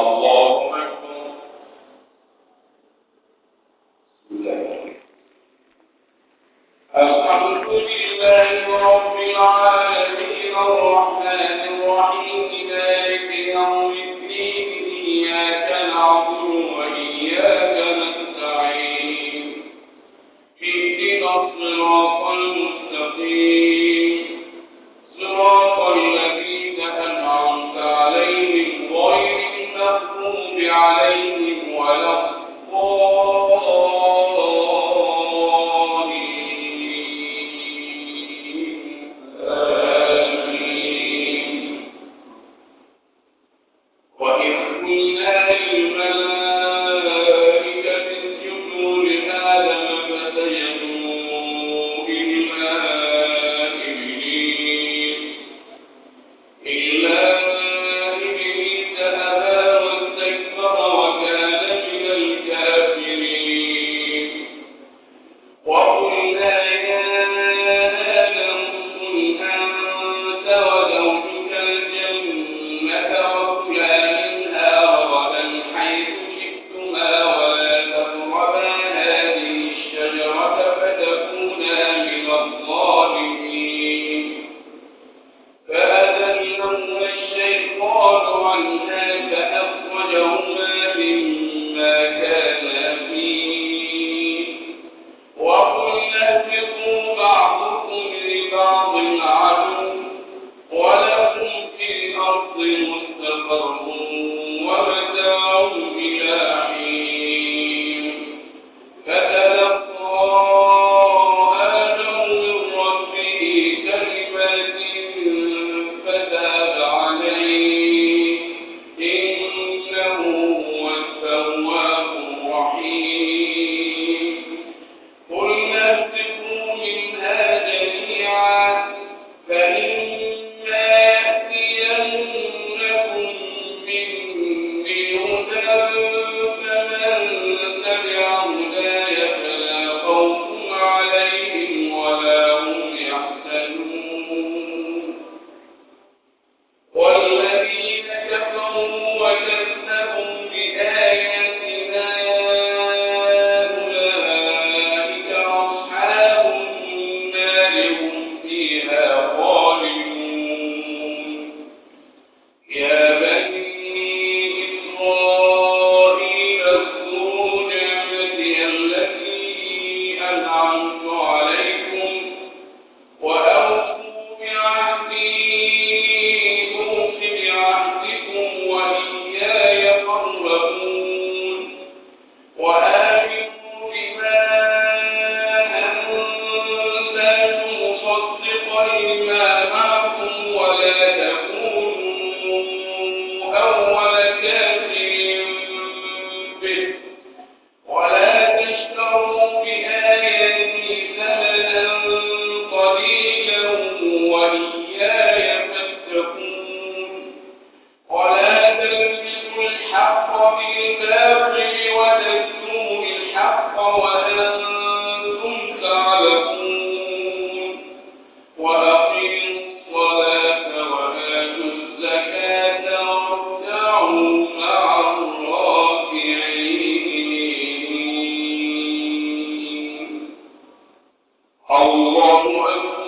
الله الله أكبر.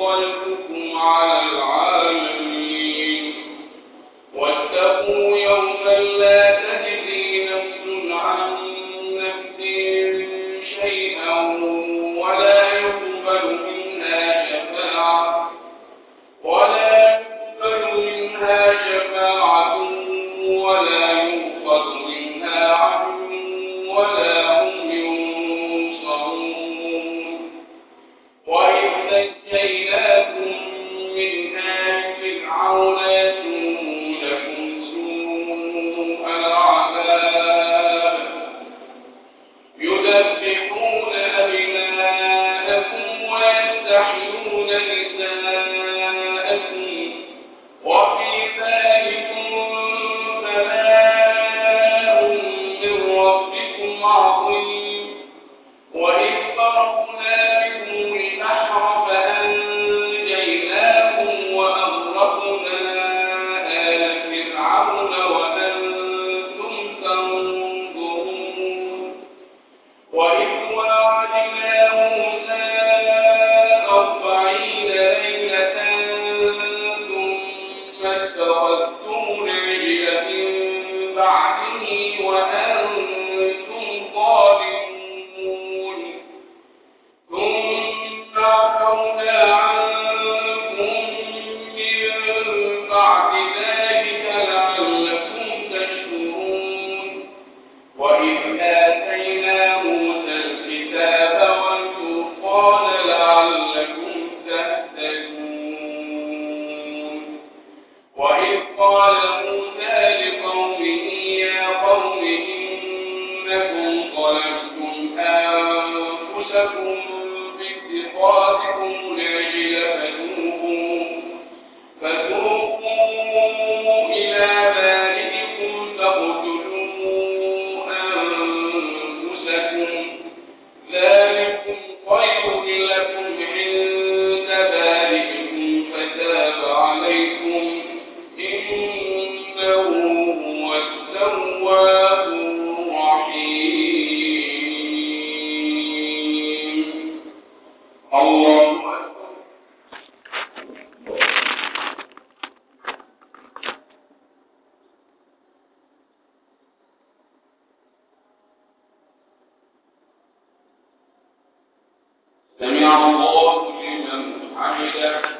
فضلتكم على العالمين. بعده وأنتم سمع الله لمن حمده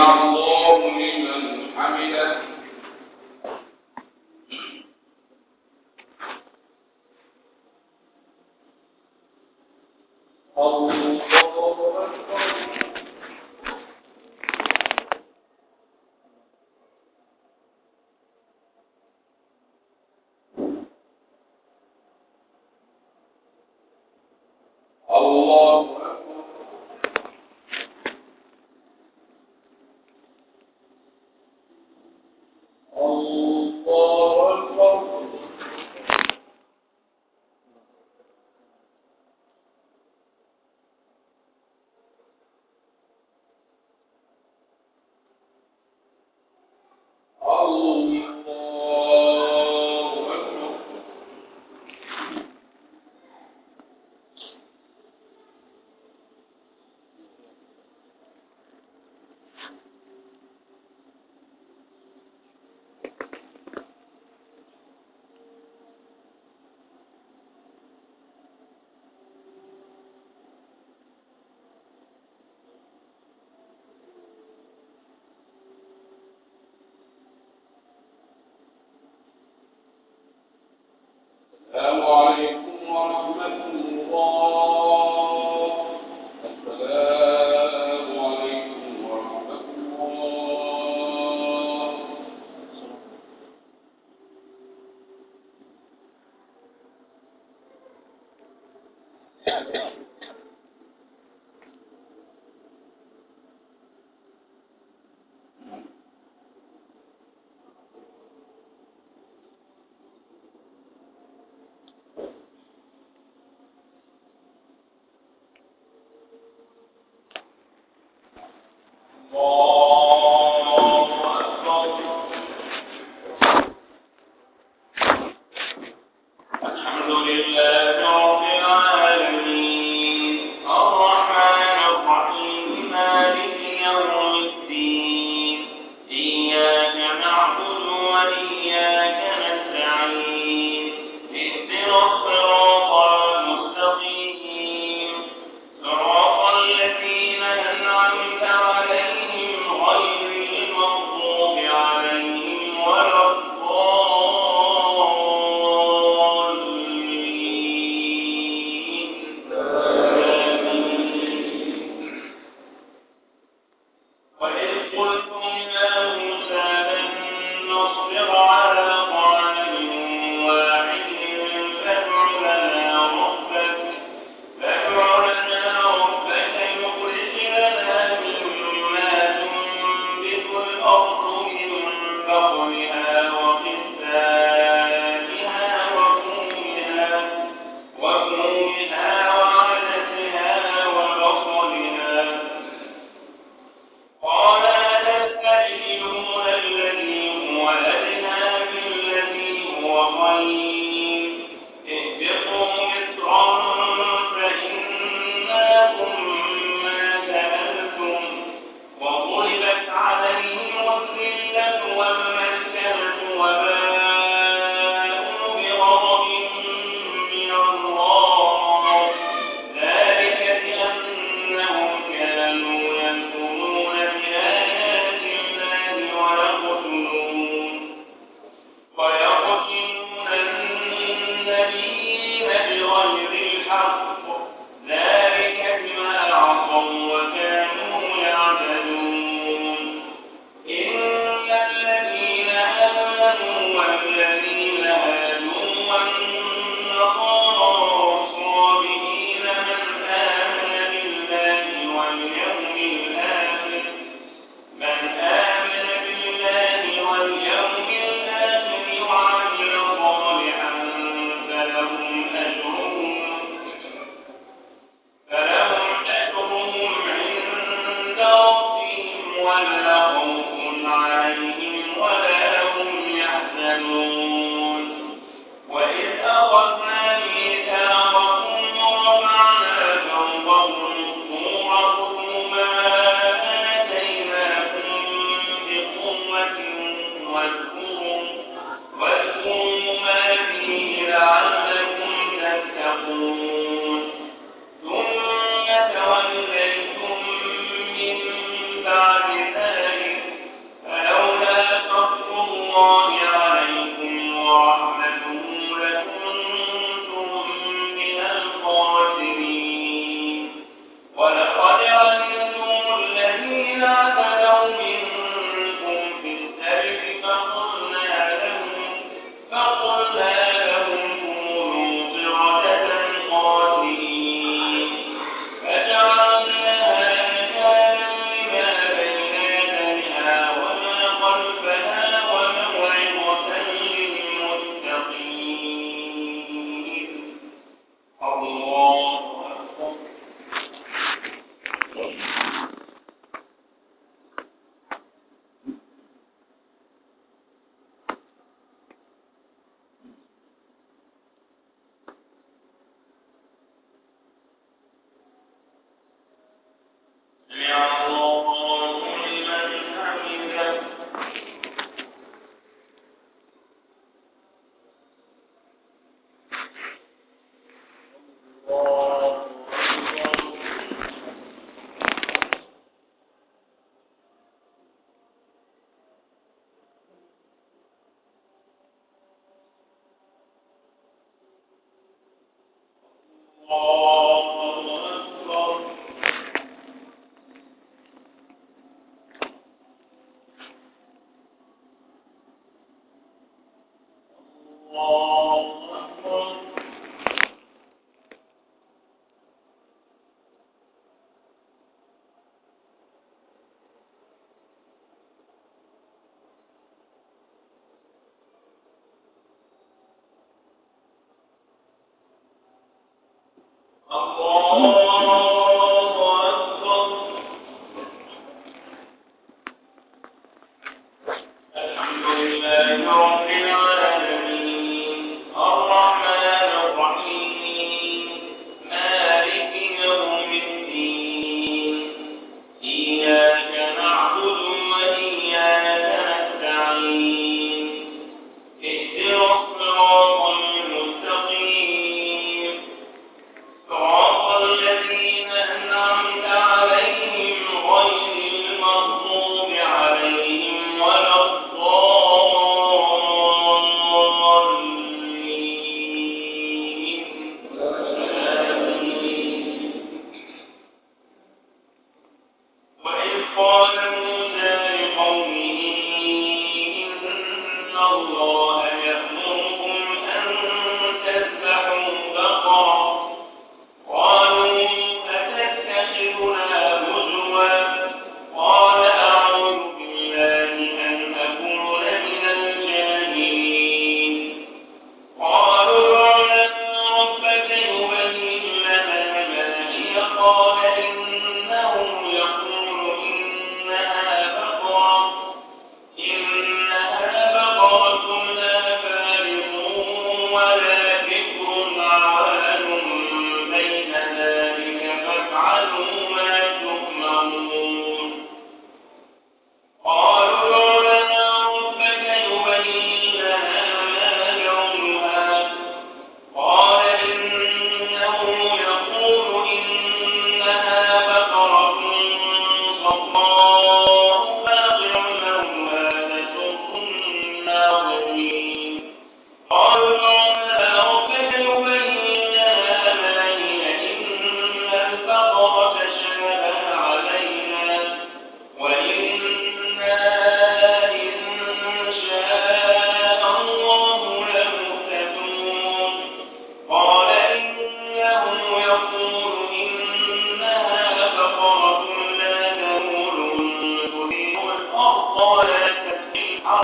الله لمن حمده.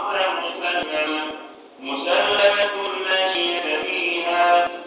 وإن من الحجارة لما يتفجر